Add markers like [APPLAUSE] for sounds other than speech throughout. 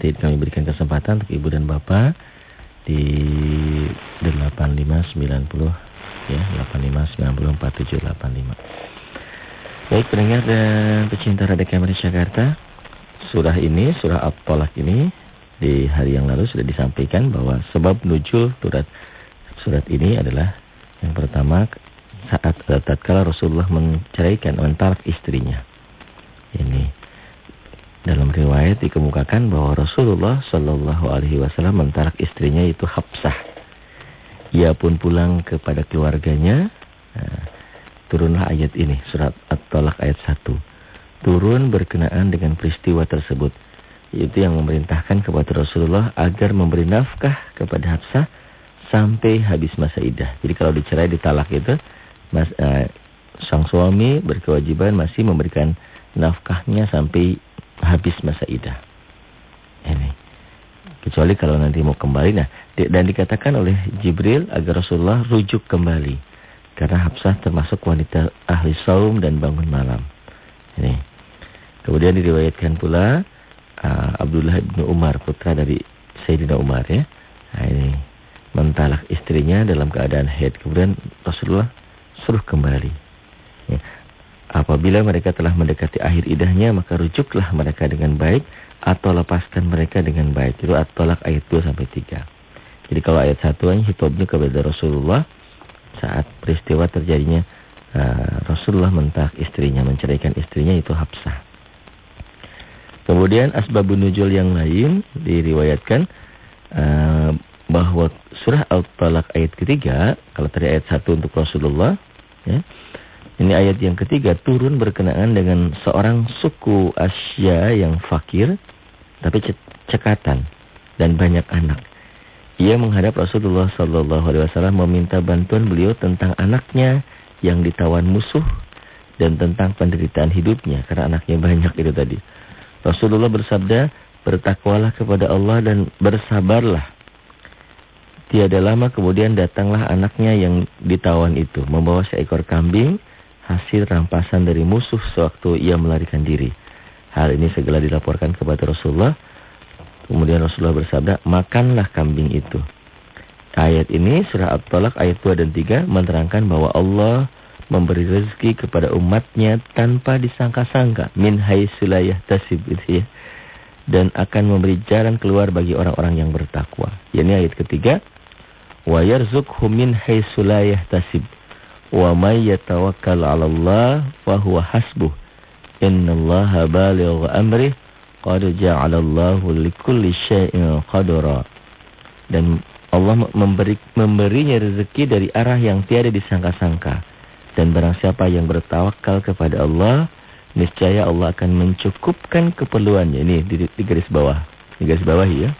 nanti kami berikan kesempatan untuk ibu dan bapak di 8590 ya 85904785. Baik pendengar dan pecinta Radio Kamar Jakarta, surah ini, surah At-Talaq ini di hari yang lalu sudah disampaikan bahwa sebab nujul surat surat ini adalah yang pertama saat tatkala Rasulullah menceraikan mentalak istrinya. Ini dalam riwayat dikemukakan bahwa Rasulullah Shallallahu Alaihi Wasallam mentalak istrinya itu Hafsah. Ia pun pulang kepada keluarganya. Nah, turunlah ayat ini surat At-Talaq ayat 1. Turun berkenaan dengan peristiwa tersebut itu yang memerintahkan kepada Rasulullah agar memberi nafkah kepada Hafsah sampai habis masa idah. Jadi kalau dicerai ditalak itu mas, uh, sang suami berkewajiban masih memberikan nafkahnya sampai habis masa idah. Ini. Kecuali kalau nanti mau kembali. Nah, dan dikatakan oleh Jibril agar Rasulullah rujuk kembali. Karena Hafsah termasuk wanita ahli saum dan bangun malam. Ini. Kemudian diriwayatkan pula uh, Abdullah bin Umar putra dari Sayyidina Umar ya. Nah, ini mentalak istrinya dalam keadaan haid. Kemudian Rasulullah suruh kembali. Ya. Apabila mereka telah mendekati akhir idahnya maka rujuklah mereka dengan baik atau lepaskan mereka dengan baik. Itu at-talak ayat 2 sampai 3. Jadi kalau ayat 1 ini hitobnya kepada Rasulullah saat peristiwa terjadinya uh, Rasulullah mentalak istrinya, menceraikan istrinya itu Hafsah. Kemudian asbabun nuzul yang lain diriwayatkan uh, bahwa surah Al-Talaq ayat ketiga, kalau tadi ayat satu untuk Rasulullah, ya, ini ayat yang ketiga turun berkenaan dengan seorang suku Asia yang fakir, tapi cekatan dan banyak anak. Ia menghadap Rasulullah Sallallahu Alaihi Wasallam meminta bantuan beliau tentang anaknya yang ditawan musuh dan tentang penderitaan hidupnya karena anaknya banyak itu tadi. Rasulullah bersabda, bertakwalah kepada Allah dan bersabarlah. Tiada lama kemudian datanglah anaknya yang ditawan itu, membawa seekor kambing, hasil rampasan dari musuh sewaktu ia melarikan diri. Hal ini segera dilaporkan kepada Rasulullah. Kemudian Rasulullah bersabda, makanlah kambing itu. Ayat ini, surah At-Talaq ayat 2 dan 3, menerangkan bahwa Allah memberi rezeki kepada umatnya tanpa disangka-sangka min haitsulayah tasib itu ya dan akan memberi jalan keluar bagi orang-orang yang bertakwa. Ini ayat ketiga. Wa yarzuqhu min haitsulayah tasib. Wa may yatawakkal 'ala Allah fa huwa hasbuh. Innallaha balighu amrih qad ja'ala Allahu likulli syai'in qadara. Dan Allah memberi memberinya rezeki dari arah yang tiada disangka-sangka. Dan barang siapa yang bertawakal kepada Allah, niscaya Allah akan mencukupkan keperluannya. Ini di, di garis bawah. Di garis bawah ya.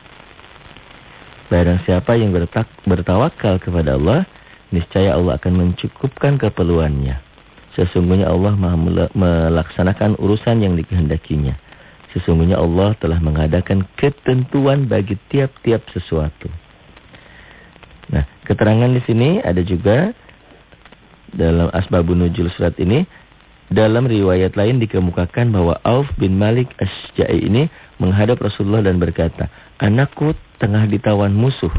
Barang siapa yang bertak, bertawakal kepada Allah, niscaya Allah akan mencukupkan keperluannya. Sesungguhnya Allah maha melaksanakan urusan yang dikehendakinya. Sesungguhnya Allah telah mengadakan ketentuan bagi tiap-tiap sesuatu. Nah, keterangan di sini ada juga dalam asbabun nuzul surat ini dalam riwayat lain dikemukakan bahwa Auf bin Malik Asja'i ini menghadap Rasulullah dan berkata, "Anakku tengah ditawan musuh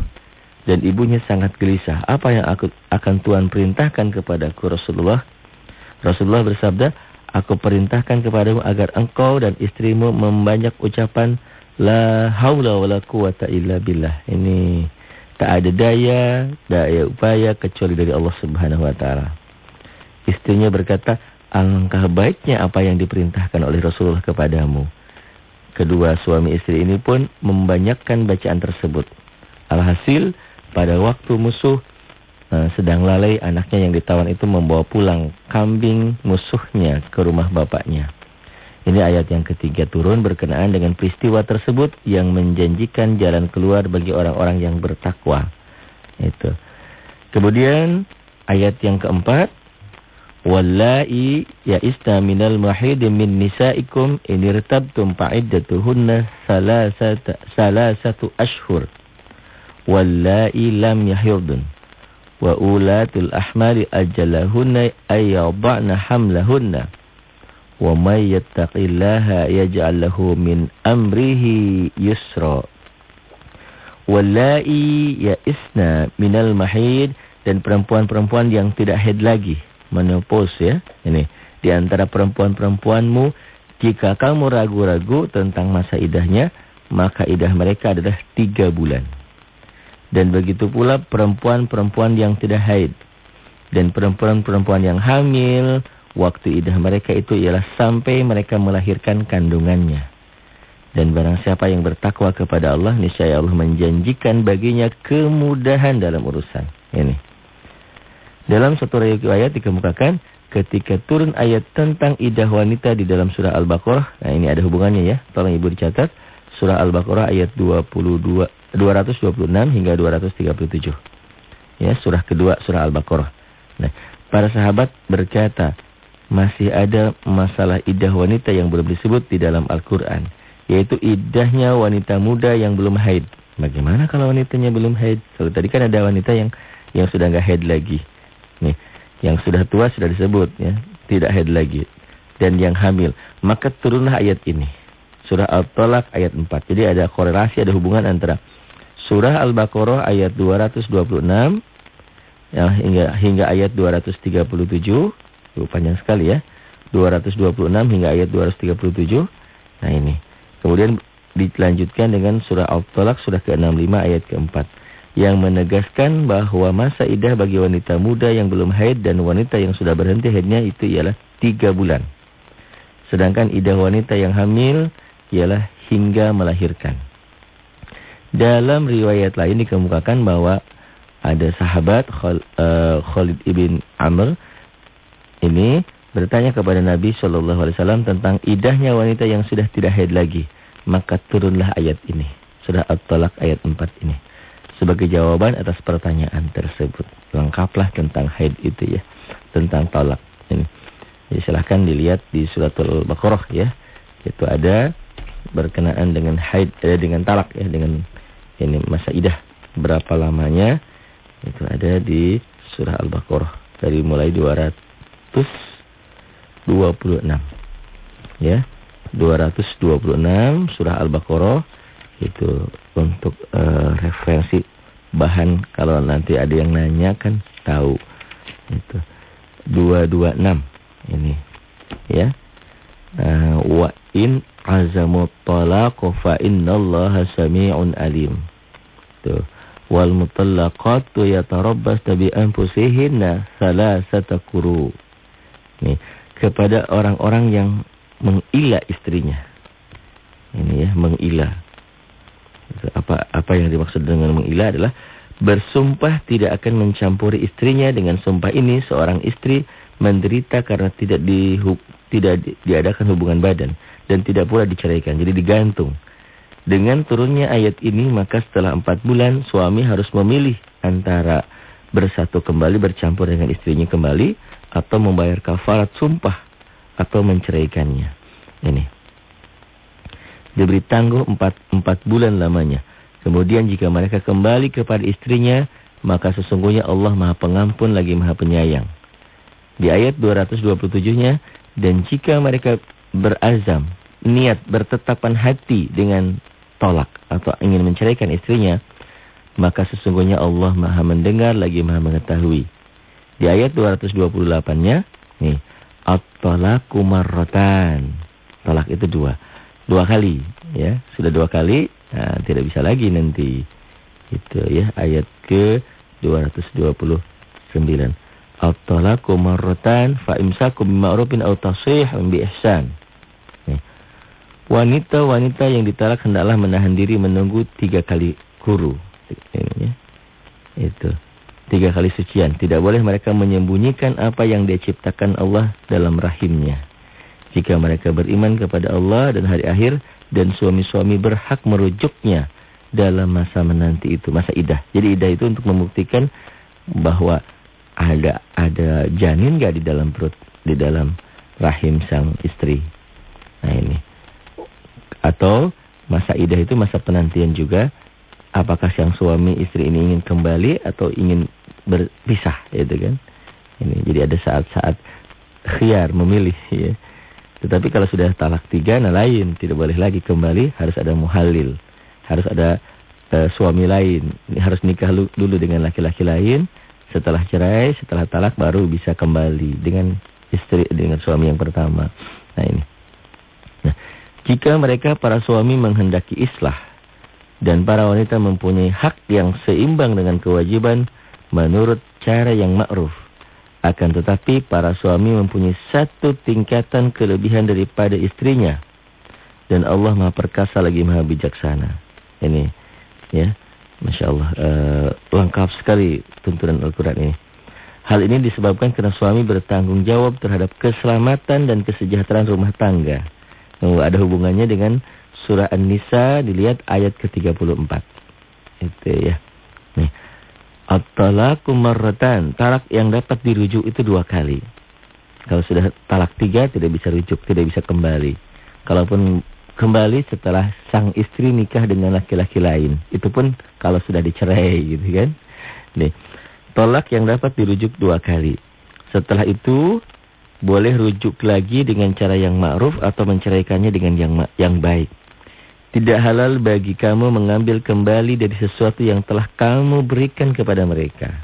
dan ibunya sangat gelisah. Apa yang aku akan Tuhan perintahkan kepadaku Rasulullah?" Rasulullah bersabda, "Aku perintahkan kepadamu agar engkau dan istrimu membanyak ucapan la haula wala quwata illa billah." Ini tak ada daya, daya upaya kecuali dari Allah Subhanahu wa taala. Istrinya berkata, alangkah baiknya apa yang diperintahkan oleh Rasulullah kepadamu. Kedua suami istri ini pun membanyakkan bacaan tersebut. Alhasil, pada waktu musuh uh, sedang lalai, anaknya yang ditawan itu membawa pulang kambing musuhnya ke rumah bapaknya. Ini ayat yang ketiga turun berkenaan dengan peristiwa tersebut yang menjanjikan jalan keluar bagi orang-orang yang bertakwa. Itu. Kemudian ayat yang keempat Wallahi ya'isna minal mahid min nisaikum in irtabtum salasata salasatu ashhur. Wallahi lam yahyudun. Wa ulatul ahmali ajalahunna ayyadana hamlahunna. Wa may yattaqillaha yaj'al lahu min amrihi yusra. Wallai ya'isna minal mahid dan perempuan-perempuan yang tidak haid lagi, menopause ya. Ini di antara perempuan-perempuanmu jika kamu ragu-ragu tentang masa idahnya, maka idah mereka adalah tiga bulan. Dan begitu pula perempuan-perempuan yang tidak haid. Dan perempuan-perempuan yang hamil, waktu idah mereka itu ialah sampai mereka melahirkan kandungannya. Dan barang siapa yang bertakwa kepada Allah, niscaya Allah menjanjikan baginya kemudahan dalam urusan. Ini. Dalam satu riwayat dikemukakan, ketika turun ayat tentang idah wanita di dalam surah Al-Baqarah, nah ini ada hubungannya ya, tolong ibu dicatat, surah Al-Baqarah ayat 22, 226 hingga 237. Ya, surah kedua surah Al-Baqarah. Nah, para sahabat berkata, masih ada masalah idah wanita yang belum disebut di dalam Al-Quran yaitu idahnya wanita muda yang belum haid. Bagaimana kalau wanitanya belum haid? Kalau tadi kan ada wanita yang yang sudah nggak haid lagi. Nih, yang sudah tua sudah disebut ya, tidak haid lagi. Dan yang hamil, maka turunlah ayat ini. Surah Al-Talaq ayat 4. Jadi ada korelasi, ada hubungan antara surah Al-Baqarah ayat 226 ya, hingga hingga ayat 237. Panjang sekali ya. 226 hingga ayat 237. Nah ini. Kemudian dilanjutkan dengan surah Al-Talaq surah ke-65 ayat ke-4 yang menegaskan bahwa masa idah bagi wanita muda yang belum haid dan wanita yang sudah berhenti haidnya itu ialah tiga bulan. Sedangkan idah wanita yang hamil ialah hingga melahirkan. Dalam riwayat lain dikemukakan bahwa ada sahabat eh, Khalid ibn Amr ini bertanya kepada Nabi Shallallahu Alaihi Wasallam tentang idahnya wanita yang sudah tidak haid lagi, maka turunlah ayat ini, sudah At-Talaq ayat 4 ini. Sebagai jawaban atas pertanyaan tersebut, lengkaplah tentang haid itu ya, tentang talak ini. Jadi silahkan dilihat di suratul Baqarah ya, itu ada berkenaan dengan haid, eh, dengan talak ya, dengan ini masa idah berapa lamanya itu ada di surah Al-Baqarah dari mulai 200 26. Ya. 226 surah Al-Baqarah itu untuk uh, referensi bahan kalau nanti ada yang nanya kan tahu. Itu 226 ini. Ya. Uh, wa in azamut talaq fa innallaha samii'un alim. Tuh. Wal mutallaqatu yatarabbasna bi anfusihinna salasata quru. Nih kepada orang-orang yang mengila istrinya. Ini ya, mengila. Apa apa yang dimaksud dengan mengila adalah bersumpah tidak akan mencampuri istrinya dengan sumpah ini seorang istri menderita karena tidak di tidak diadakan hubungan badan dan tidak pula diceraikan. Jadi digantung. Dengan turunnya ayat ini maka setelah empat bulan suami harus memilih antara bersatu kembali bercampur dengan istrinya kembali atau membayar kafarat sumpah atau menceraikannya. Ini. Diberi tangguh empat, empat bulan lamanya. Kemudian jika mereka kembali kepada istrinya, maka sesungguhnya Allah maha pengampun lagi maha penyayang. Di ayat 227-nya, dan jika mereka berazam, niat bertetapan hati dengan tolak atau ingin menceraikan istrinya, maka sesungguhnya Allah maha mendengar lagi maha mengetahui. Di ayat 228-nya, nih, at-talaqu marratan. Talak itu dua. Dua kali, ya. Sudah dua kali, nah, tidak bisa lagi nanti. Itu ya, ayat ke 229. At-talaqu marratan fa imsakum bima'rufin aw tasrihun bi ihsan. Wanita-wanita yang ditalak hendaklah menahan diri menunggu tiga kali kuru. Ini, ya. Itu tiga kali sucian. Tidak boleh mereka menyembunyikan apa yang dia ciptakan Allah dalam rahimnya. Jika mereka beriman kepada Allah dan hari akhir dan suami-suami berhak merujuknya dalam masa menanti itu, masa idah. Jadi idah itu untuk membuktikan bahwa ada ada janin gak di dalam perut, di dalam rahim sang istri. Nah ini. Atau masa idah itu masa penantian juga. Apakah sang suami istri ini ingin kembali atau ingin berpisah itu kan. Ini jadi ada saat-saat khiar memilih ya. Tetapi kalau sudah talak tiga, nah lain. Tidak boleh lagi kembali, harus ada muhalil. Harus ada uh, suami lain. Harus nikah dulu dengan laki-laki lain. Setelah cerai, setelah talak baru bisa kembali dengan istri, dengan suami yang pertama. Nah ini. Jika mereka para suami menghendaki islah dan para wanita mempunyai hak yang seimbang dengan kewajiban menurut cara yang ma'ruf. Akan tetapi para suami mempunyai satu tingkatan kelebihan daripada istrinya. Dan Allah maha perkasa lagi maha bijaksana. Ini ya, Masya Allah. Uh, lengkap sekali tuntunan Al-Quran ini. Hal ini disebabkan karena suami bertanggung jawab terhadap keselamatan dan kesejahteraan rumah tangga. Ada hubungannya dengan surah An-Nisa dilihat ayat ke-34. Itu ya. Nih. At-talaku marratan. Talak yang dapat dirujuk itu dua kali. Kalau sudah talak tiga tidak bisa rujuk, tidak bisa kembali. Kalaupun kembali setelah sang istri nikah dengan laki-laki lain. Itu pun kalau sudah dicerai gitu kan. Nih. Tolak yang dapat dirujuk dua kali. Setelah itu boleh rujuk lagi dengan cara yang ma'ruf atau menceraikannya dengan yang yang baik. Tidak halal bagi kamu mengambil kembali dari sesuatu yang telah kamu berikan kepada mereka.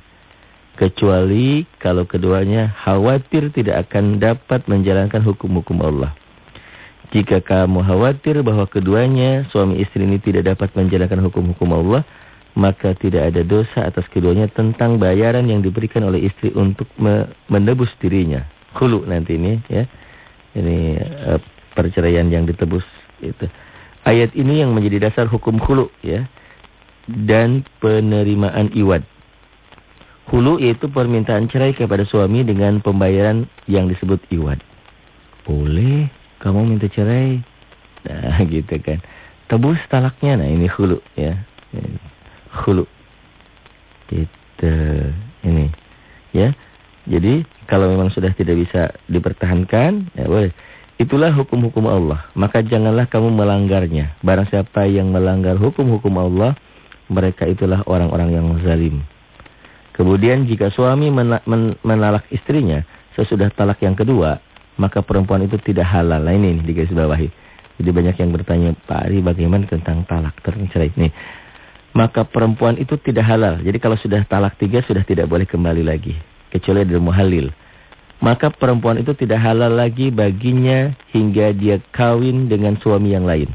Kecuali kalau keduanya khawatir tidak akan dapat menjalankan hukum-hukum Allah. Jika kamu khawatir bahwa keduanya suami istri ini tidak dapat menjalankan hukum-hukum Allah, maka tidak ada dosa atas keduanya tentang bayaran yang diberikan oleh istri untuk menebus dirinya. Kulu nanti ini ya. Ini uh, perceraian yang ditebus itu. Ayat ini yang menjadi dasar hukum hulu ya. Dan penerimaan iwad. Hulu yaitu permintaan cerai kepada suami dengan pembayaran yang disebut iwad. Boleh kamu minta cerai. Nah [LAUGHS] gitu kan. Tebus talaknya. Nah ini hulu ya. Hulu. Gitu. Ini. Ya. Jadi kalau memang sudah tidak bisa dipertahankan. Ya boleh. Itulah hukum-hukum Allah. Maka janganlah kamu melanggarnya. Barang siapa yang melanggar hukum-hukum Allah, mereka itulah orang-orang yang zalim. Kemudian jika suami menalak istrinya sesudah talak yang kedua, maka perempuan itu tidak halal. Nah ini di garis bawahi. Jadi banyak yang bertanya, Pak Ari bagaimana tentang talak tercerai ini? Maka perempuan itu tidak halal. Jadi kalau sudah talak tiga sudah tidak boleh kembali lagi. Kecuali dari muhalil maka perempuan itu tidak halal lagi baginya hingga dia kawin dengan suami yang lain.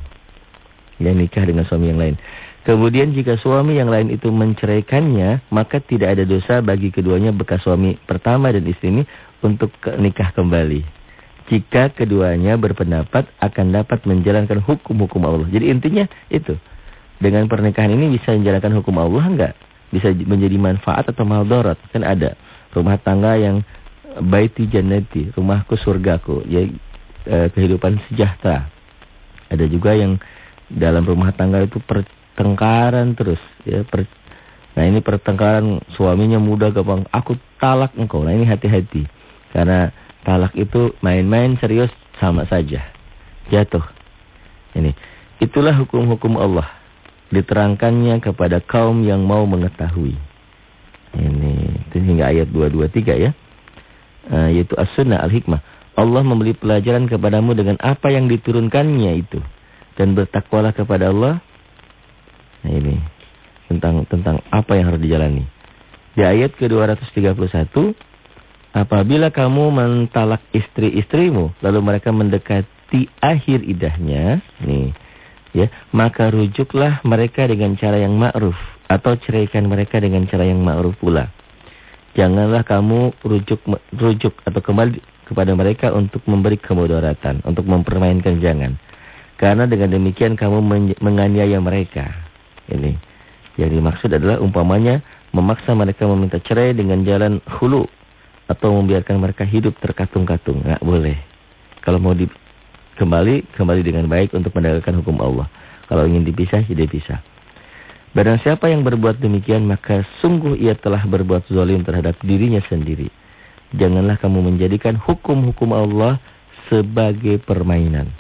Yang nikah dengan suami yang lain. Kemudian jika suami yang lain itu menceraikannya, maka tidak ada dosa bagi keduanya bekas suami pertama dan istri ini untuk nikah kembali. Jika keduanya berpendapat akan dapat menjalankan hukum-hukum Allah. Jadi intinya itu. Dengan pernikahan ini bisa menjalankan hukum Allah enggak? Bisa menjadi manfaat atau maldarat. Kan ada rumah tangga yang baiti jannati, rumahku surgaku, ya eh, kehidupan sejahtera. Ada juga yang dalam rumah tangga itu pertengkaran terus, ya per, Nah ini pertengkaran suaminya mudah gampang, aku talak engkau. Nah ini hati-hati. Karena talak itu main-main serius sama saja. Jatuh. Ini. Itulah hukum-hukum Allah. Diterangkannya kepada kaum yang mau mengetahui. Hingga ayat 223 ya uh, yaitu as-sunnah al-hikmah. Allah memberi pelajaran kepadamu dengan apa yang diturunkannya itu dan bertakwalah kepada Allah. Nah ini tentang tentang apa yang harus dijalani. Di ayat ke-231, apabila kamu mentalak istri-istrimu lalu mereka mendekati akhir idahnya, nih ya, maka rujuklah mereka dengan cara yang ma'ruf atau ceraikan mereka dengan cara yang ma'ruf pula. Janganlah kamu rujuk rujuk atau kembali kepada mereka untuk memberi kemudaratan, untuk mempermainkan jangan. Karena dengan demikian kamu menganiaya mereka. Ini yang dimaksud adalah umpamanya memaksa mereka meminta cerai dengan jalan hulu atau membiarkan mereka hidup terkatung-katung. Enggak boleh. Kalau mau di kembali, kembali dengan baik untuk menegakkan hukum Allah. Kalau ingin dipisah, ya dipisah. Barang siapa yang berbuat demikian maka sungguh ia telah berbuat zalim terhadap dirinya sendiri. Janganlah kamu menjadikan hukum-hukum Allah sebagai permainan.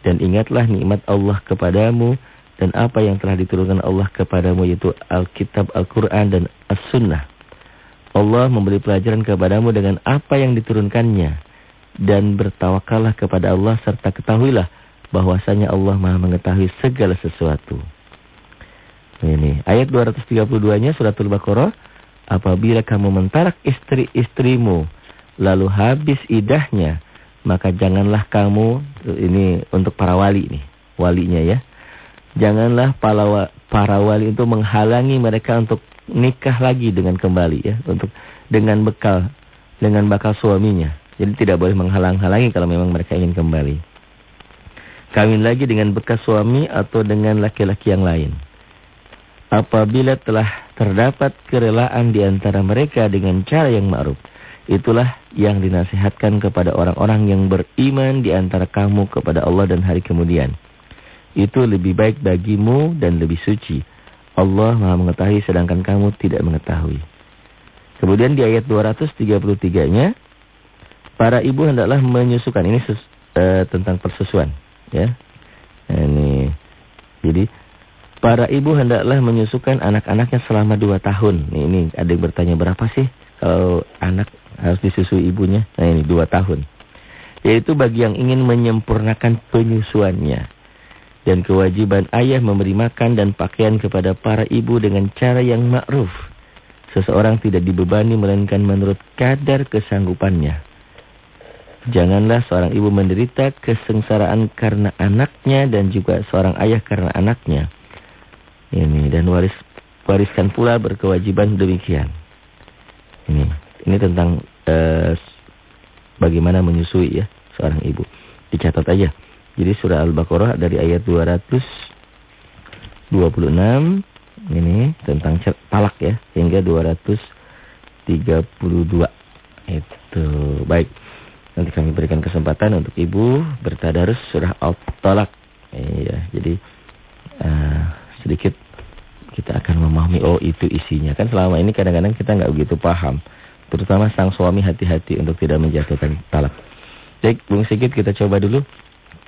Dan ingatlah nikmat Allah kepadamu dan apa yang telah diturunkan Allah kepadamu yaitu Alkitab, Al-Quran dan As-Sunnah. Allah memberi pelajaran kepadamu dengan apa yang diturunkannya. dan bertawakallah kepada Allah serta ketahuilah bahwasanya Allah Maha mengetahui segala sesuatu. Ini ayat 232-nya suratul Baqarah, apabila kamu mentalak istri-istrimu lalu habis idahnya, maka janganlah kamu ini untuk para wali nih, walinya ya. Janganlah para, para wali itu menghalangi mereka untuk nikah lagi dengan kembali ya, untuk dengan bekal dengan bakal suaminya. Jadi tidak boleh menghalang-halangi kalau memang mereka ingin kembali. Kawin lagi dengan bekas suami atau dengan laki-laki yang lain. Apabila telah terdapat kerelaan di antara mereka dengan cara yang ma'ruf. Itulah yang dinasihatkan kepada orang-orang yang beriman di antara kamu kepada Allah dan hari kemudian. Itu lebih baik bagimu dan lebih suci. Allah maha mengetahui sedangkan kamu tidak mengetahui. Kemudian di ayat 233-nya, para ibu hendaklah menyusukan. Ini ses, uh, tentang persusuan. ya. Nah, ini, jadi para ibu hendaklah menyusukan anak-anaknya selama dua tahun. Nih, ini ada yang bertanya berapa sih kalau anak harus disusui ibunya? Nah ini dua tahun. Yaitu bagi yang ingin menyempurnakan penyusuannya. Dan kewajiban ayah memberi makan dan pakaian kepada para ibu dengan cara yang ma'ruf. Seseorang tidak dibebani melainkan menurut kadar kesanggupannya. Janganlah seorang ibu menderita kesengsaraan karena anaknya dan juga seorang ayah karena anaknya. Ini dan waris wariskan pula berkewajiban demikian. Ini ini tentang uh, bagaimana menyusui ya seorang ibu. Dicatat aja. Jadi surah Al-Baqarah dari ayat 226 ini tentang talak ya hingga 232. Itu baik. Nanti kami berikan kesempatan untuk ibu bertadarus surah Al-Talak. Iya, jadi uh, sedikit kita akan memahami oh itu isinya. Kan selama ini kadang-kadang kita nggak begitu paham. Terutama sang suami hati-hati untuk tidak menjatuhkan talak. Baik, Bung Sigit kita coba dulu.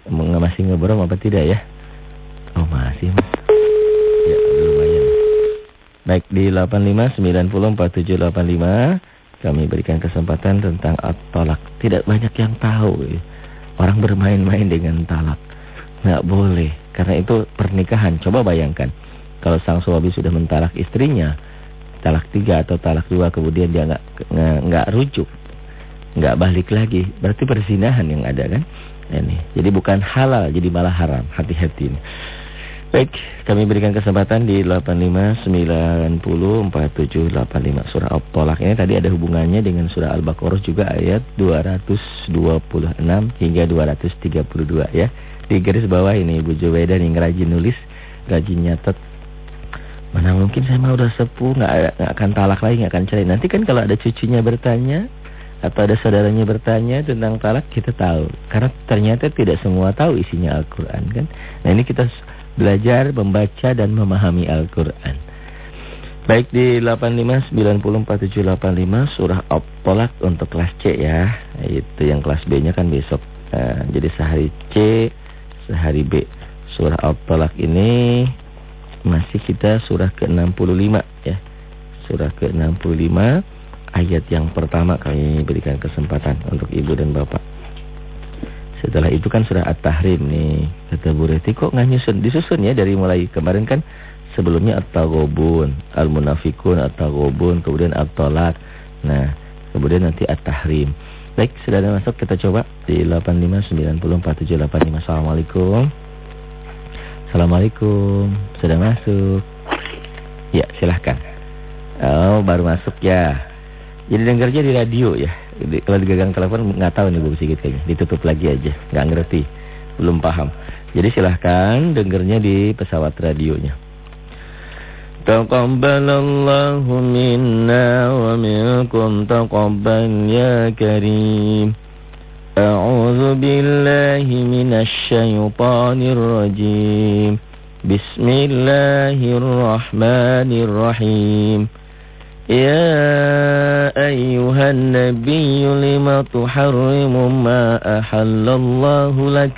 Masih ngobrol apa tidak ya? Oh masih mas. Ya lumayan. Baik di 85 85 kami berikan kesempatan tentang at-talak. Tidak banyak yang tahu. Orang bermain-main dengan talak. Nggak boleh. Karena itu pernikahan. Coba bayangkan. Kalau sang suami sudah mentalak istrinya. Talak tiga atau talak dua. Kemudian dia nggak, nggak, rujuk. Nggak balik lagi. Berarti persinahan yang ada kan. Ini. Jadi bukan halal. Jadi malah haram. Hati-hati ini. Baik, kami berikan kesempatan di 85904785 surah Al-Tolak ini tadi ada hubungannya dengan surah Al-Baqarah juga ayat 226 hingga 232 ya. Di garis bawah ini Ibu Juwaida yang rajin nulis, rajin nyatet. Mana mungkin saya mau udah sepuh nggak akan talak lagi nggak akan cerai. Nanti kan kalau ada cucunya bertanya atau ada saudaranya bertanya tentang talak kita tahu. Karena ternyata tidak semua tahu isinya Al-Qur'an kan. Nah, ini kita belajar membaca dan memahami Al-Quran. Baik di 85904785 surah At-Tolak untuk kelas C ya. Itu yang kelas B-nya kan besok. Nah, jadi sehari C, sehari B. Surah At-Tolak ini masih kita surah ke-65 ya. Surah ke-65 ayat yang pertama kami berikan kesempatan untuk ibu dan bapak. Setelah itu kan sudah At-Tahrim nih. Kata Bu Reti kok nggak nyusun? Disusun ya dari mulai kemarin kan sebelumnya At-Taghabun, Al-Munafikun, At-Taghabun, kemudian At-Talak. Nah, kemudian nanti At-Tahrim. Baik, sudah ada masuk kita coba di 85904785. Assalamualaikum. Assalamualaikum. Sudah masuk. Ya, silahkan. Oh, baru masuk ya. Jadi dengarnya di radio ya. Kalau digagang telepon nggak tahu nih Bu Sigit kayaknya. Ditutup lagi aja, nggak ngerti, belum paham. Jadi silahkan dengarnya di pesawat radionya. تقبل الله منا ومنكم تقبل يا كريم. أعوذ بالله من الشيطان الرجيم. بسم الله الرحمن الرحيم. يا أيها النبي لم تحرم ما أحل الله لك؟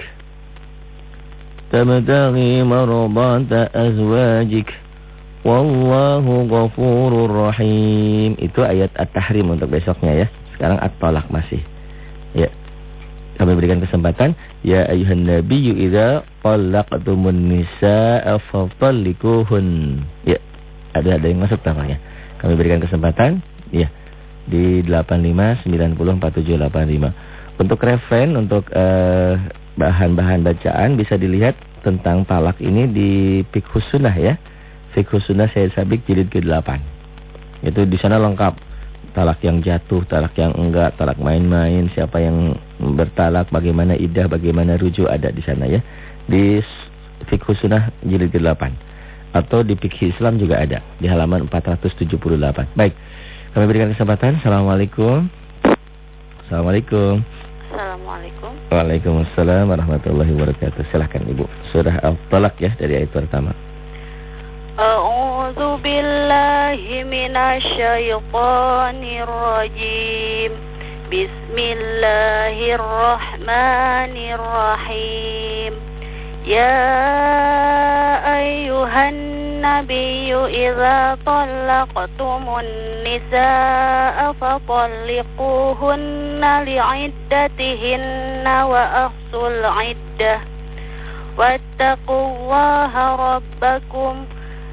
تبتغي مرضات أزواجك. Wallahu ghafurur rahim. Itu ayat At-Tahrim untuk besoknya ya. Sekarang At-Talaq masih. Ya. Kami berikan kesempatan ya ayuhan nabiyyu idza talaqtumun nisaa fatallikuhun. Ya. Ada ada yang masuk namanya. Kami berikan kesempatan ya di 85904785. Untuk referen untuk eh, bahan-bahan uh, bacaan bisa dilihat tentang talak ini di Pikhus Sunnah ya. Fiqhus Sunnah saya Sabik jilid ke-8. Itu di sana lengkap. Talak yang jatuh, talak yang enggak, talak main-main, siapa yang bertalak, bagaimana idah, bagaimana rujuk ada di sana ya. Di Fiqhus Sunnah jilid ke-8. Atau di Fikih Islam juga ada di halaman 478. Baik. Kami berikan kesempatan. Assalamualaikum. Assalamualaikum. Assalamualaikum. Waalaikumsalam warahmatullahi wabarakatuh. Silahkan Ibu. Surah Al-Talaq ya dari ayat pertama. أعوذ بالله من الشيطان الرجيم. بسم الله الرحمن الرحيم. يا أيها النبي إذا طلقتم النساء فطلقوهن لعدتهن وأحصوا العدة. واتقوا الله ربكم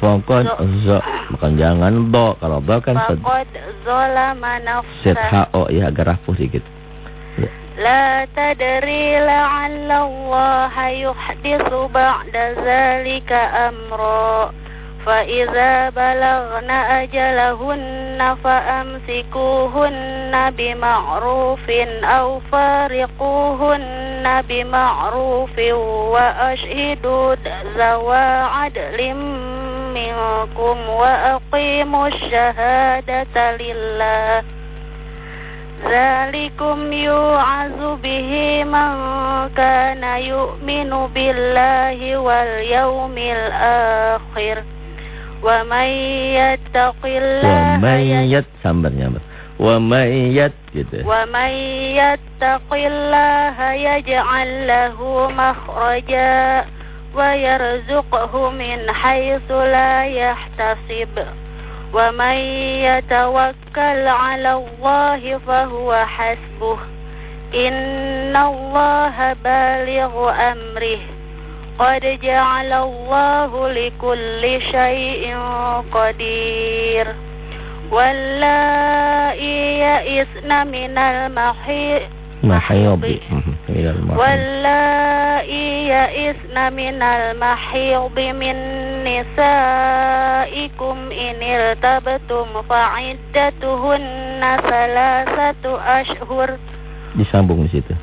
za faqad za bukan jangan do kalau do kan faqad zalama set nafsah ho ya agak rapuh sedikit لا تدري لعل الله يحدث بعد ذلك أمرا فإذا بلغن أجلهن فأمسكوهن بمعروف أو فارقوهن بمعروف وأشهدوا ذوى عدل منكم وأقيموا الشهادة لله ذلكم يوعظ به من كان يؤمن بالله واليوم الآخر ومن يتق الله sambar nyambar. Wamayat gitu. ومن يتق الله يجعل له مخرجا ويرزقه من حيث لا يحتسب. ومن يتوكل على الله فهو حسبه. إن الله بالغ أمره. قد جعل الله لكل شيء قدير. واللائي يئسن من mahayubi. واللائي يئسن من المحيض من نسائكم إن ارتبتم فعدتهن ثلاثة أشهر Disambung di situ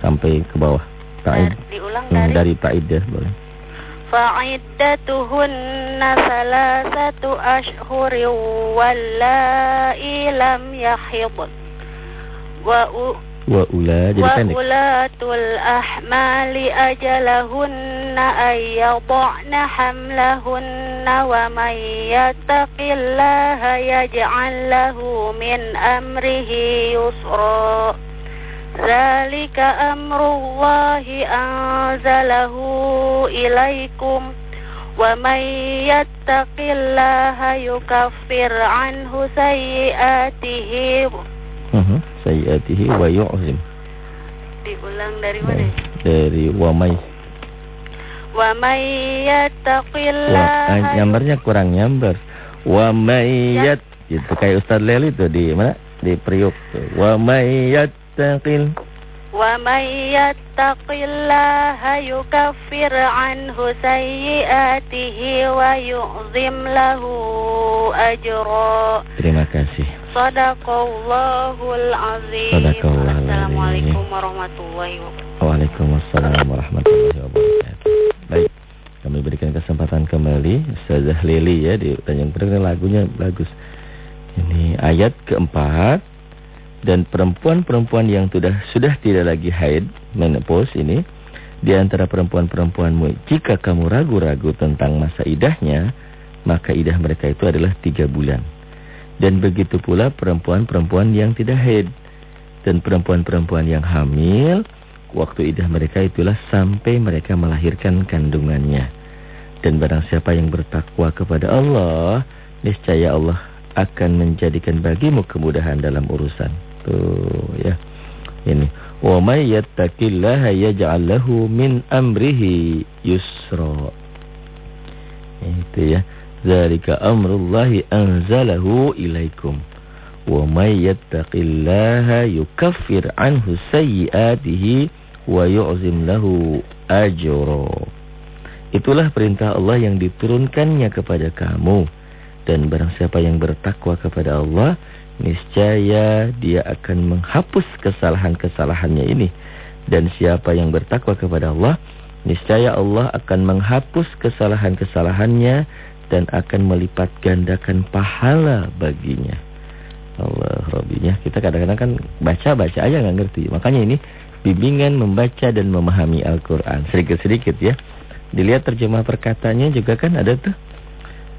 sampai ke bawah. Taid. Dari- diulang Hmm, dari dari taidah boleh. فعدتهن ثلاثة أشهر واللائي لم يحضن وأ- wa ula jadi wa pendek. ulatul ahmali ajalahunna ayyadhna hamlahunna wa may yattaqillaha yaj'al lahu min amrihi yusra. Zalika amrullahi anzalahu ilaikum. Wa may yattaqillaha yukaffir anhu sayyi'atihi sayyatihi wa yu'zim. Diulang dari nah, mana? Dari wa may. Wa may yattaqillah. Ah, Nyambarnya kurang nyambar. Wa may ya. yat itu kayak Ustaz Leli itu di mana? Di Priuk. Wa may yattaqil. Wa may yattaqillaha yukaffir anhu sayyatihi wa yu'zim lahu ajra. Terima kasih. Sadaqallahul azim. Sadaqallahul azim. Assalamualaikum warahmatullahi wabarakatuh. Waalaikumsalam warahmatullahi wabarakatuh. Baik, kami berikan kesempatan kembali Ustazah Lili ya di Tanjung Priok lagunya bagus. Ini ayat keempat dan perempuan-perempuan yang sudah sudah tidak lagi haid menopause ini di antara perempuan-perempuanmu jika kamu ragu-ragu tentang masa idahnya maka idah mereka itu adalah tiga bulan dan begitu pula perempuan-perempuan yang tidak haid. Dan perempuan-perempuan yang hamil waktu idah mereka itulah sampai mereka melahirkan kandungannya. Dan barang siapa yang bertakwa kepada Allah niscaya Allah akan menjadikan bagimu kemudahan dalam urusan. Tuh ya. Ini. Wa may yattaqillaha yaj'al lahu min amrihi yusra. Itu ya. Zalika amrullahi anzalahu ilaikum. Wa may yattaqillaha yukaffir anhu sayyi'atihi wa yu'zim lahu ajra. Itulah perintah Allah yang diturunkannya kepada kamu. Dan barang siapa yang bertakwa kepada Allah, niscaya dia akan menghapus kesalahan-kesalahannya ini. Dan siapa yang bertakwa kepada Allah, niscaya Allah akan menghapus kesalahan-kesalahannya dan akan melipat gandakan pahala baginya. Allah Rabbinya. Kita kadang-kadang kan baca-baca aja nggak ngerti. Makanya ini bimbingan membaca dan memahami Al-Quran. Sedikit-sedikit ya. Dilihat terjemah perkatanya juga kan ada tuh.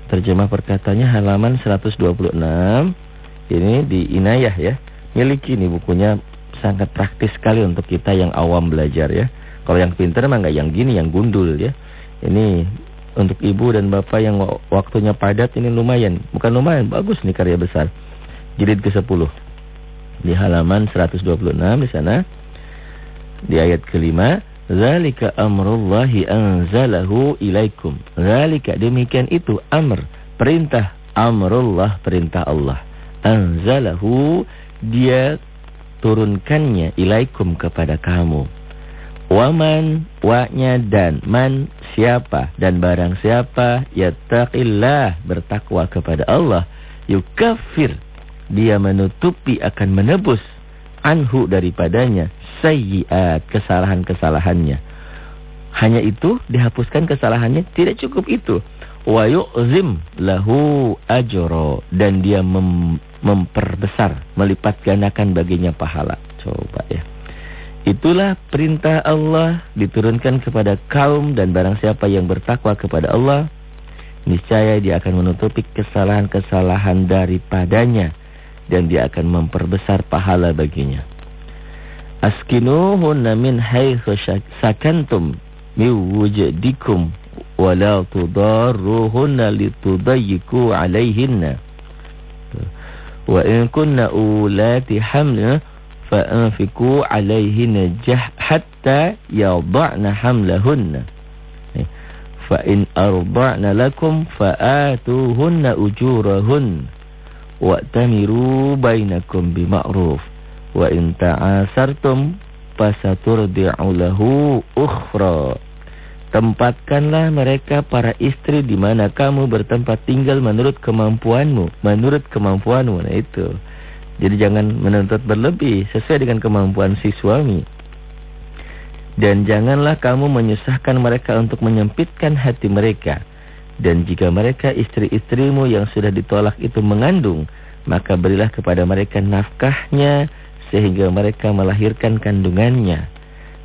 Terjemah perkatanya halaman 126 ini di Inayah ya. Miliki nih bukunya sangat praktis sekali untuk kita yang awam belajar ya. Kalau yang pintar mah nggak yang gini, yang gundul ya. Ini untuk ibu dan bapak yang waktunya padat ini lumayan. Bukan lumayan, bagus nih karya besar. Jilid ke-10. Di halaman 126 di sana. Di ayat kelima. Zalika amrullahi anzalahu ilaikum. Zalika demikian itu amr. Perintah amrullah, perintah Allah anzalahu dia turunkannya ilaikum kepada kamu. Waman wa'nya dan man siapa dan barang siapa yattaqillah bertakwa kepada Allah yukafir dia menutupi akan menebus anhu daripadanya sayyiat kesalahan-kesalahannya. Hanya itu dihapuskan kesalahannya tidak cukup itu. Wa yu'zim lahu ajro dan dia mem memperbesar, melipat gandakan baginya pahala. Coba ya. Itulah perintah Allah diturunkan kepada kaum dan barang siapa yang bertakwa kepada Allah, niscaya dia akan menutupi kesalahan-kesalahan daripadanya dan dia akan memperbesar pahala baginya. Askinuhunna min haitsu sakantum min wujdikum wa la 'alayhinna. Wa in kunna ulati hamla fa anfiqu alaihinna jah hatta yadha'na hamlahunna. Fa in arda'na lakum fa atuhunna ujurahun wa tamiru bainakum bima'ruf. Wa in ta'asartum fasaturdi'u lahu ukhra. Tempatkanlah mereka para istri di mana kamu bertempat tinggal menurut kemampuanmu. Menurut kemampuanmu. Nah itu. Jadi jangan menuntut berlebih sesuai dengan kemampuan si suami. Dan janganlah kamu menyusahkan mereka untuk menyempitkan hati mereka. Dan jika mereka istri-istrimu yang sudah ditolak itu mengandung, maka berilah kepada mereka nafkahnya sehingga mereka melahirkan kandungannya.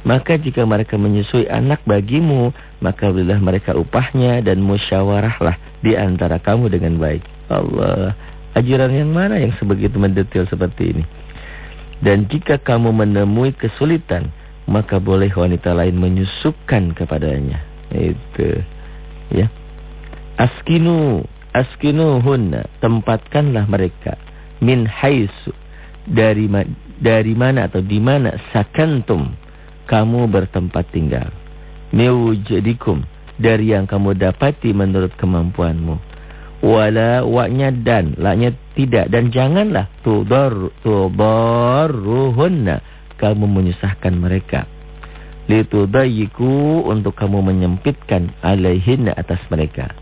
Maka jika mereka menyusui anak bagimu, maka berilah mereka upahnya dan musyawarahlah di antara kamu dengan baik. Allah, ajaran yang mana yang sebegitu mendetail seperti ini? Dan jika kamu menemui kesulitan, maka boleh wanita lain menyusupkan kepadanya. Itu. Ya. Askinu, askinu hunna, tempatkanlah mereka min haisu dari dari mana atau di mana sakantum kamu bertempat tinggal. Mewujadikum dari yang kamu dapati menurut kemampuanmu. Wala wa'nya dan, laknya tidak. Dan janganlah tudar, tudarruhunna. Kamu menyusahkan mereka. Litudayiku untuk kamu menyempitkan alaihinna atas mereka.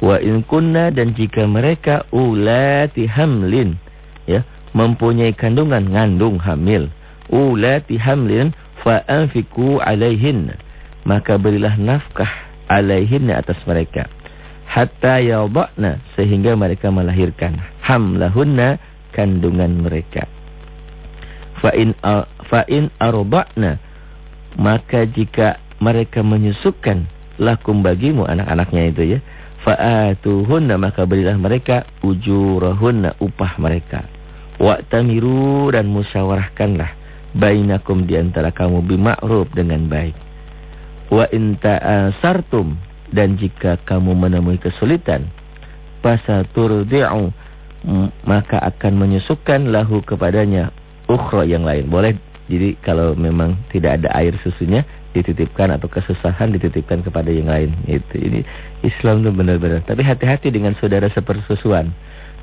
Wa in kunna dan jika mereka ulati hamlin. Ya, mempunyai kandungan, ngandung hamil. Ulati hamlin fa'anfiku alaihin maka berilah nafkah alaihin atas mereka hatta yadhna sehingga mereka melahirkan hamlahunna kandungan mereka. Fa in fa in arba'na maka jika mereka menyusukan lakum bagimu anak-anaknya itu ya fa'atuhunna maka berilah mereka ujurahunna upah mereka. Wa'tamiru dan musyawarahkanlah bainakum di antara kamu bima'ruf dengan baik. Wa in ta'asartum dan jika kamu menemui kesulitan fasaturdi'u maka akan menyusukan lahu kepadanya ukhra yang lain boleh jadi kalau memang tidak ada air susunya dititipkan atau kesusahan dititipkan kepada yang lain. Itu ini Islam itu benar-benar. Tapi hati-hati dengan saudara sepersusuan.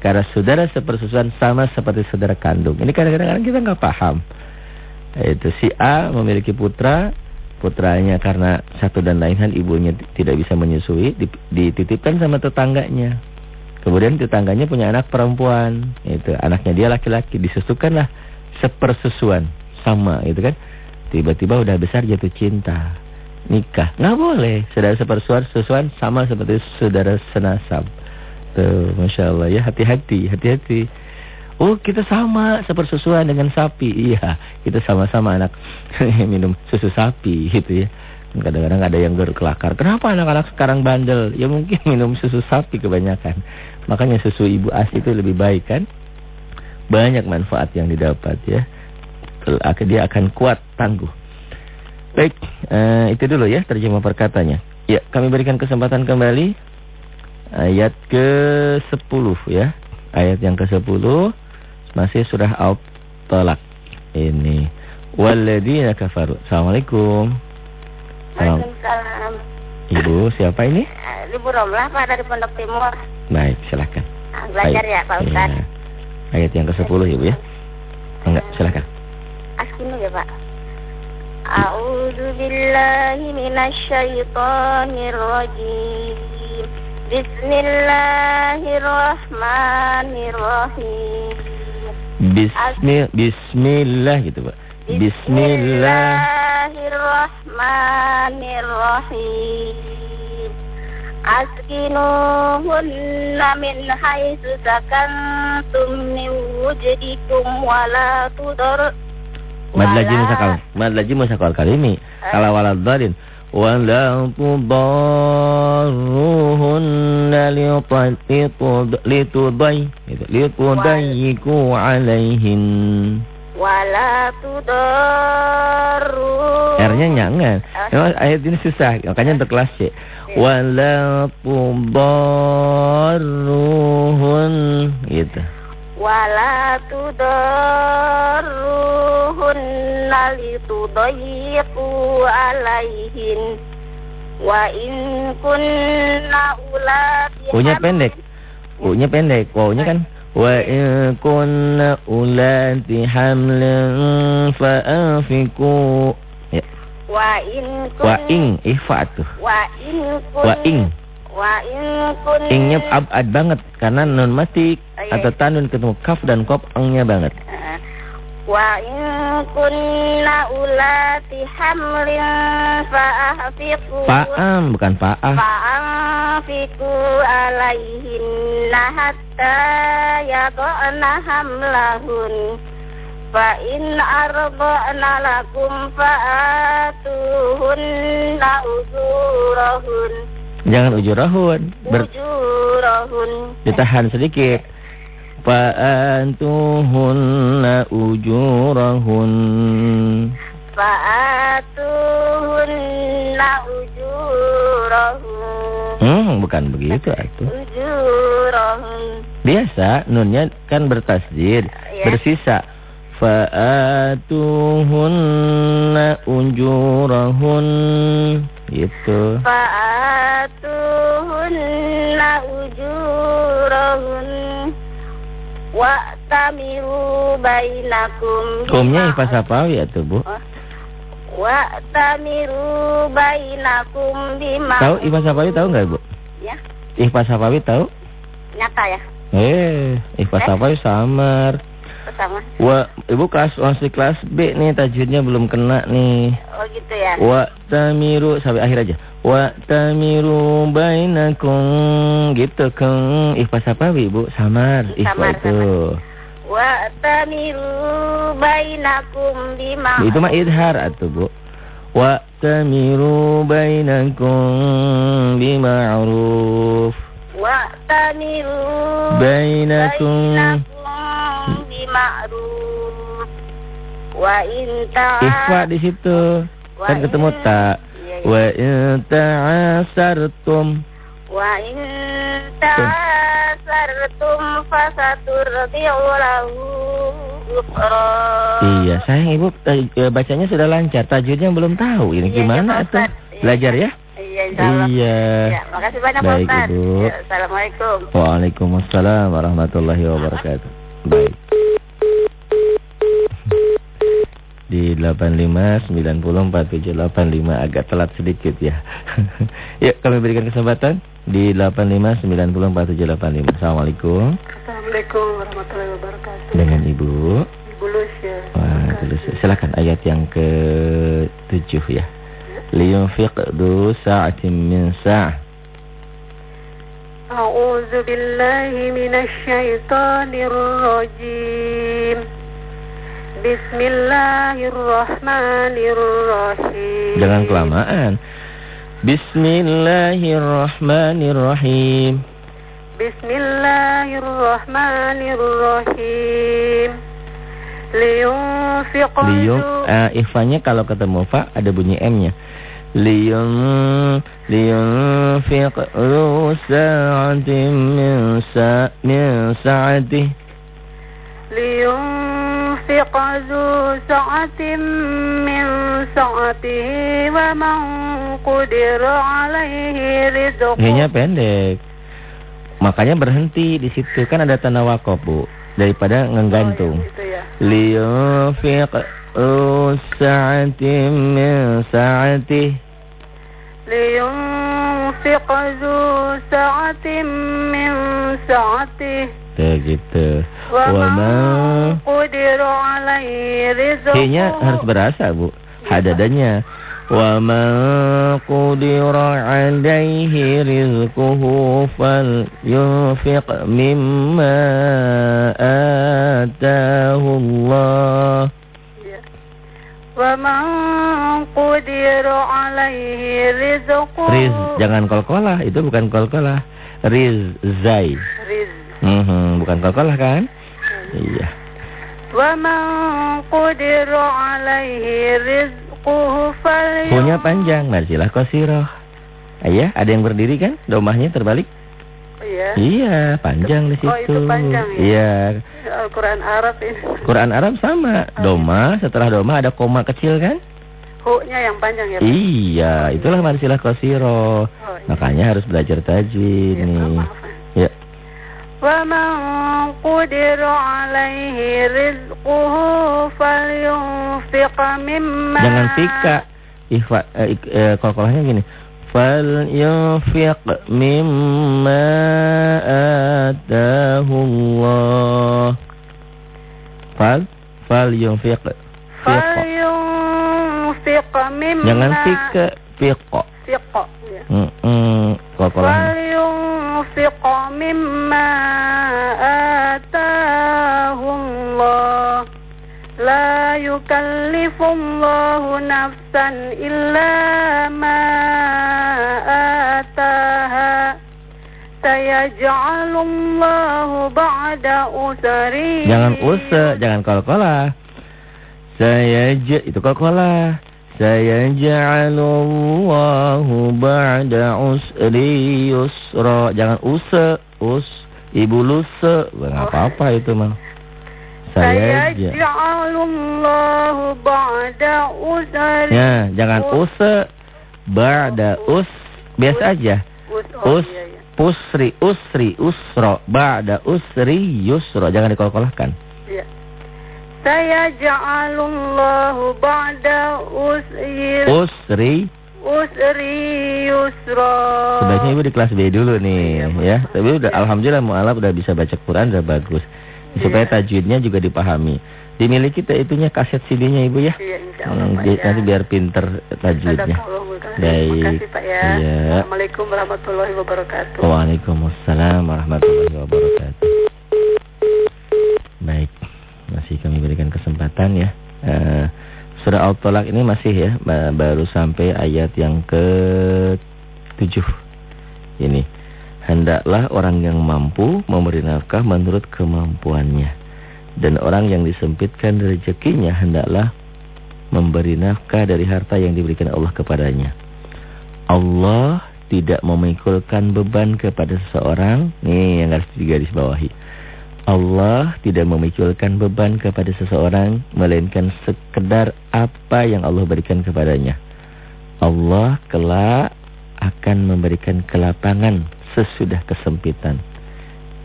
Karena saudara sepersusuan sama seperti saudara kandung. Ini kadang-kadang kita nggak paham. Itu si A memiliki putra, putranya karena satu dan lain hal ibunya tidak bisa menyusui, dititipkan sama tetangganya. Kemudian tetangganya punya anak perempuan, itu anaknya dia laki-laki, disusukanlah sepersusuan sama, itu kan. Tiba-tiba udah besar jatuh cinta. Nikah. Nggak boleh. Saudara sepersuan sesuan sama seperti saudara senasab. Tuh, Masya Allah ya. Hati-hati, hati-hati. Oh kita sama sepersusuan dengan sapi. Iya, kita sama-sama anak [LAUGHS] minum susu sapi gitu ya. Kadang-kadang ada yang berkelakar. Kenapa anak-anak sekarang bandel? Ya mungkin [LAUGHS] minum susu sapi kebanyakan. Makanya susu ibu as itu lebih baik kan? Banyak manfaat yang didapat ya dia akan kuat, tangguh. Baik, uh, itu dulu ya terjemah perkatanya. Ya, kami berikan kesempatan kembali ayat ke-10 ya. Ayat yang ke-10 masih surah Al-Talaq. Ini walladzina kafaru. Assalamualaikum. Waalaikumsalam. Ibu, siapa ini? Ibu Romlah Pak dari Pondok Timur. Baik, silakan. Ah, belajar Baik. ya Pak Ustaz. Ya. Ayat yang ke-10 Ibu ya. Enggak, silakan. Askin ya Pak. A'udzu billahi minasyaitonir rajim. Bismillahirrahmanirrahim. Bismillah, bismillah gitu Pak. Bismillahirrahmanirrahim. Askinuhunna min haitsu sakantum min wujdikum wala tudar Mad lajim musakal. Mad lajim musakal kalimi. Kalau walad dalin. Tudarruhunna litudai. Litudaiku alaihin. Wala tudarruhunna. R-nya jangan. Memang ayat ini susah. Makanya untuk kelas C. Wala tudarruhun. Gitu wala tudarruhunna litudayyiqu alaihin wa in kunna ulati Unya pendek. Unya pendek. Wawunya kan wa in kunna ulati hamlin fa'afiku ya. Wa in kun Wa ing ihfa tuh. Wa in kun Wa ing Wa in kun Ingnya abad banget karena non matik iya. atau tanun ketemu kaf dan kop engnya banget. Uh, wa in kunna ulati hamlin fa'afiqu Fa'am bukan fa'ah. Fa'afiqu alaihinna hatta yada'na hamlahun. Fa in arba'na lakum fa'atuhunna uzurahun. Jangan ujurahun. Ber ujurahun. Ditahan sedikit. Fa'antuhunna ujurahun. Fa'atuhunna ujurahun. Hmm, bukan begitu atuh. Ujurahun. Biasa nunnya kan bertasjid, ya. bersisa. Fa'atuhunna ujurahun. Gitu. Fa'atuhunna ujurahun wa tamiru bainakum. Kumnya ifas sapawi ya tuh, Bu. Wa tamiru bainakum bima. Tahu ifas sapawi tahu nggak, Bu? Ya. Ifas sapawi tahu? Nyata ya? Eh, ifas eh? sapawi samar sama. Wa, ibu kelas masih kelas B nih tajwidnya belum kena nih. Oh gitu ya. Wa tamiru sampai akhir aja. Wa tamiru bainakum gitu keng ikhfa apa ibu samar ikhfa itu. Wa tamiru bainakum bima. Itu mah idhar atuh bu. Wa'tamiru bainakum bima'ruf. Wa'tamiru Bainakum. bainakum bima'ruf. Wa in ta'a Ikhfa di situ. Kan ketemu tak. Iya, iya. Wa in ta'asartum. Wa in ta'asartum fasaturdi'u lahu. Iya, sayang Ibu eh, bacanya sudah lancar, tajwidnya belum tahu. Ini Iya, gimana atau belajar ya? Iya. Iya. Ya, makasih banyak Pak Baik, Ustaz. Ibu. Ya, Assalamualaikum. Waalaikumsalam warahmatullahi wabarakatuh. Baik. Di 85 90 47 85 agak telat sedikit ya. [LAUGHS] Yuk kami berikan kesempatan di 85 90 47 85. Assalamualaikum. Assalamualaikum warahmatullahi wabarakatuh. Dengan Ibu. Ibu Lucia. Wah, silakan ayat yang ke-7 ya. Liyunfiq du sa'atin min sa'. A'udzu billahi minasy syaithanir rajim. Bismillahirrahmanirrahim. Jangan kelamaan. Bismillahirrahmanirrahim. Bismillahirrahmanirrahim. Liyunfiq Liyum, zu- eh, ikhfanya kalau ketemu fa ada bunyi m-nya. Liyum liyunfiq sa'atin min sa min sa'atih. لينفق ذو سعة من سعته ومن قدر عليه رزقه G-nya pendek. Makanya berhenti di situ kan ada tanda wakaf, Bu. Daripada ngegantung. Oh, ya, gitu ya. liyunfiq du sa'atin min sa'atih. لينفق ذو سعة من سعته Tuh gitu. ومن Wama قدر عليه رزقه H-nya harus berasa, Bu. Hadadanya. Wa man qudira 'alaihi rizquhu falyunfiq mimma ataahu Allah. Ya. ومن قدر عليه رزقه Riz, jangan kolkolah, itu bukan kolkolah. Riz, zai. رزق Mhm, bukan kolkolah kan? Iya. Punya panjang, marjilah kosiroh. Iya, ada yang berdiri kan? Domahnya terbalik. Iya. Iya, panjang di situ. Oh, itu panjang ya? Iya. ya. Al-Qur'an Arab ini. Quran Arab sama. Oh, iya. Doma, setelah doma ada koma kecil kan? Hunya yang panjang ya. Pak? Iya, itulah marsilah qasira. Oh, iya. Makanya harus belajar tajwid ya, nih. Maaf. Ya. ومن قدر عليه رزقه فلينفق مما Jangan pika. Ikhfa, eh, ik- eh, kolkolahnya gini. Fal yunfiq mimma atahu Allah. Fal fal yunfiq. Fiqa. فلينفق مما Jangan pika, fiqa. Fiqa, ya. Mm -mm, kolkolahnya. فلينفق مما آتاه الله لا يكلف الله نفسا إلا ما آتاها سيجعل الله بعد أسر Jangan use, jangan kolkolah. Saya j itu kolkolah. Sayaj'alullahu ba'da usri yusra. Jangan use, us. Ibu lusa. Enggak oh. apa-apa itu mah. Saya Sayaj'alullahu ba'da usri. Ya, jangan use. Ba'da us. Biasa aja. Us. Oh, iya, iya. Pusri, usri, usro. Ba'da usri, yusra. Jangan dikolkolahkan. Sayajalullahu ba'da usri Usri? Usri yusra. Sebaiknya ibu di kelas B dulu nih iya, ya. Tapi udah, Alhamdulillah mu'alaf udah bisa baca Quran udah bagus. Iya. Supaya tajwidnya juga dipahami. Dimiliki itunya kaset CD-nya ibu ya, iya, hmm, ya. Nanti biar pinter tajwidnya. Baik. Terima kasih Pak ya, ya. Assalamualaikum warahmatullahi wabarakatuh. Waalaikumsalam warahmatullahi wabarakatuh. Baik masih kami berikan kesempatan ya. Eh, Surah Al-Talaq ini masih ya baru sampai ayat yang ke tujuh. Ini hendaklah orang yang mampu memberi nafkah menurut kemampuannya dan orang yang disempitkan rezekinya hendaklah memberi nafkah dari harta yang diberikan Allah kepadanya. Allah tidak memikulkan beban kepada seseorang. Nih yang harus digarisbawahi. Allah tidak memikulkan beban kepada seseorang melainkan sekedar apa yang Allah berikan kepadanya. Allah kelak akan memberikan kelapangan sesudah kesempitan.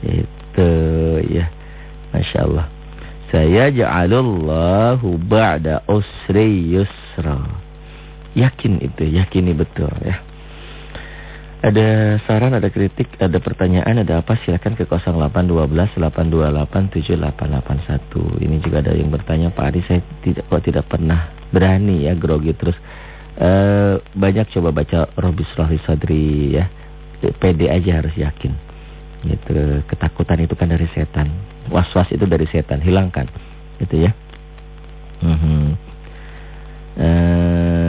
Itu ya. Masya Allah. Saya ja'alullahu ba'da usri yusra. Yakin itu, yakini betul ya. Ada saran, ada kritik, ada pertanyaan, ada apa silakan ke 0812 828 7881. Ini juga ada yang bertanya, Pak Ari saya tidak kok tidak pernah berani ya grogi terus. Uh, banyak coba baca Robi Sulahi Sadri ya. PD aja harus yakin. Gitu. Ketakutan itu kan dari setan. Was-was itu dari setan, hilangkan. Gitu ya. -huh. uh,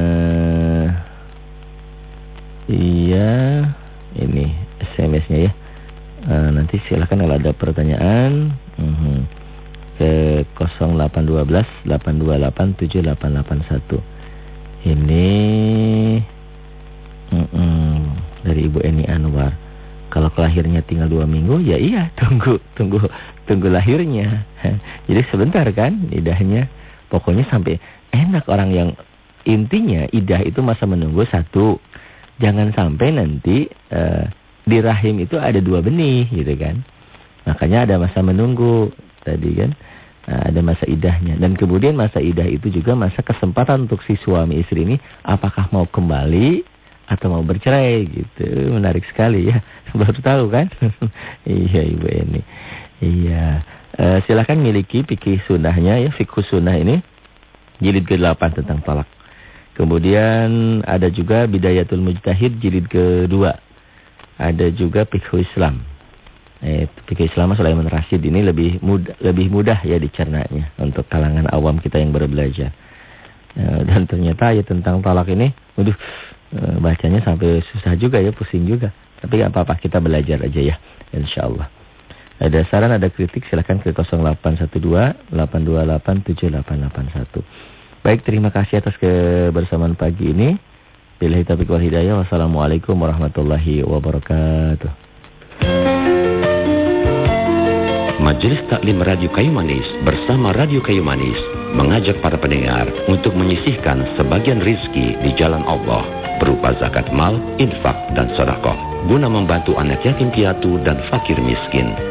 Iya, ini SMS-nya ya. Silakan kalau ada pertanyaan -huh. ke 0812 828 7881. Ini uh -uh, dari Ibu Eni Anwar. Kalau kelahirnya tinggal dua minggu, ya iya [LAUGHS] tunggu tunggu tunggu lahirnya. [LAUGHS] Jadi sebentar kan idahnya. Pokoknya sampai enak orang yang intinya idah itu masa menunggu satu jangan sampai nanti uh, di rahim itu ada dua benih gitu kan. Makanya ada masa menunggu tadi kan. Nah, ada masa idahnya dan kemudian masa idah itu juga masa kesempatan untuk si suami istri ini apakah mau kembali atau mau bercerai gitu. Menarik sekali ya. [LAUGHS] Baru tahu kan? [LAUGHS] iya Ibu ini. Iya. Uh, silakan miliki fikih sunnahnya ya, fikih sunnah ini jilid ke-8 tentang talak. Kemudian ada juga Bidayatul Mujtahid jilid kedua. Ada juga Fikih Islam. Eh, Fikih Islam Sulaiman Rasyid ini lebih mudah, lebih mudah ya dicernanya untuk kalangan awam kita yang baru belajar. Eh, dan ternyata ya tentang talak ini, waduh, eh, bacanya sampai susah juga ya, pusing juga. Tapi nggak apa-apa, kita belajar aja ya, insya Allah. Ada saran, ada kritik, silahkan ke 0812 828 7881. Baik, terima kasih atas kebersamaan pagi ini. Billahi taufiq wal hidayah. Wassalamualaikum warahmatullahi wabarakatuh. Majelis Taklim Radio Kayu Manis bersama Radio Kayu Manis mengajak para pendengar untuk menyisihkan sebagian rizki di jalan Allah berupa zakat mal, infak, dan sodakoh guna membantu anak yatim piatu dan fakir miskin.